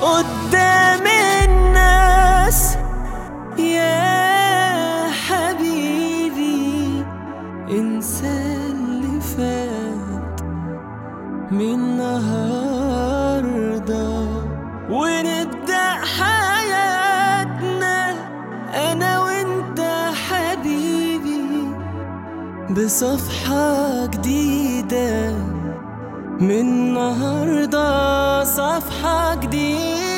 قدام الناس يا حبيبي انسى اللي فات من النهارده. ونبدأ حياتنا أنا وأنت حبيبي بصفحة جديدة. من النهاردة صفحة جديدة.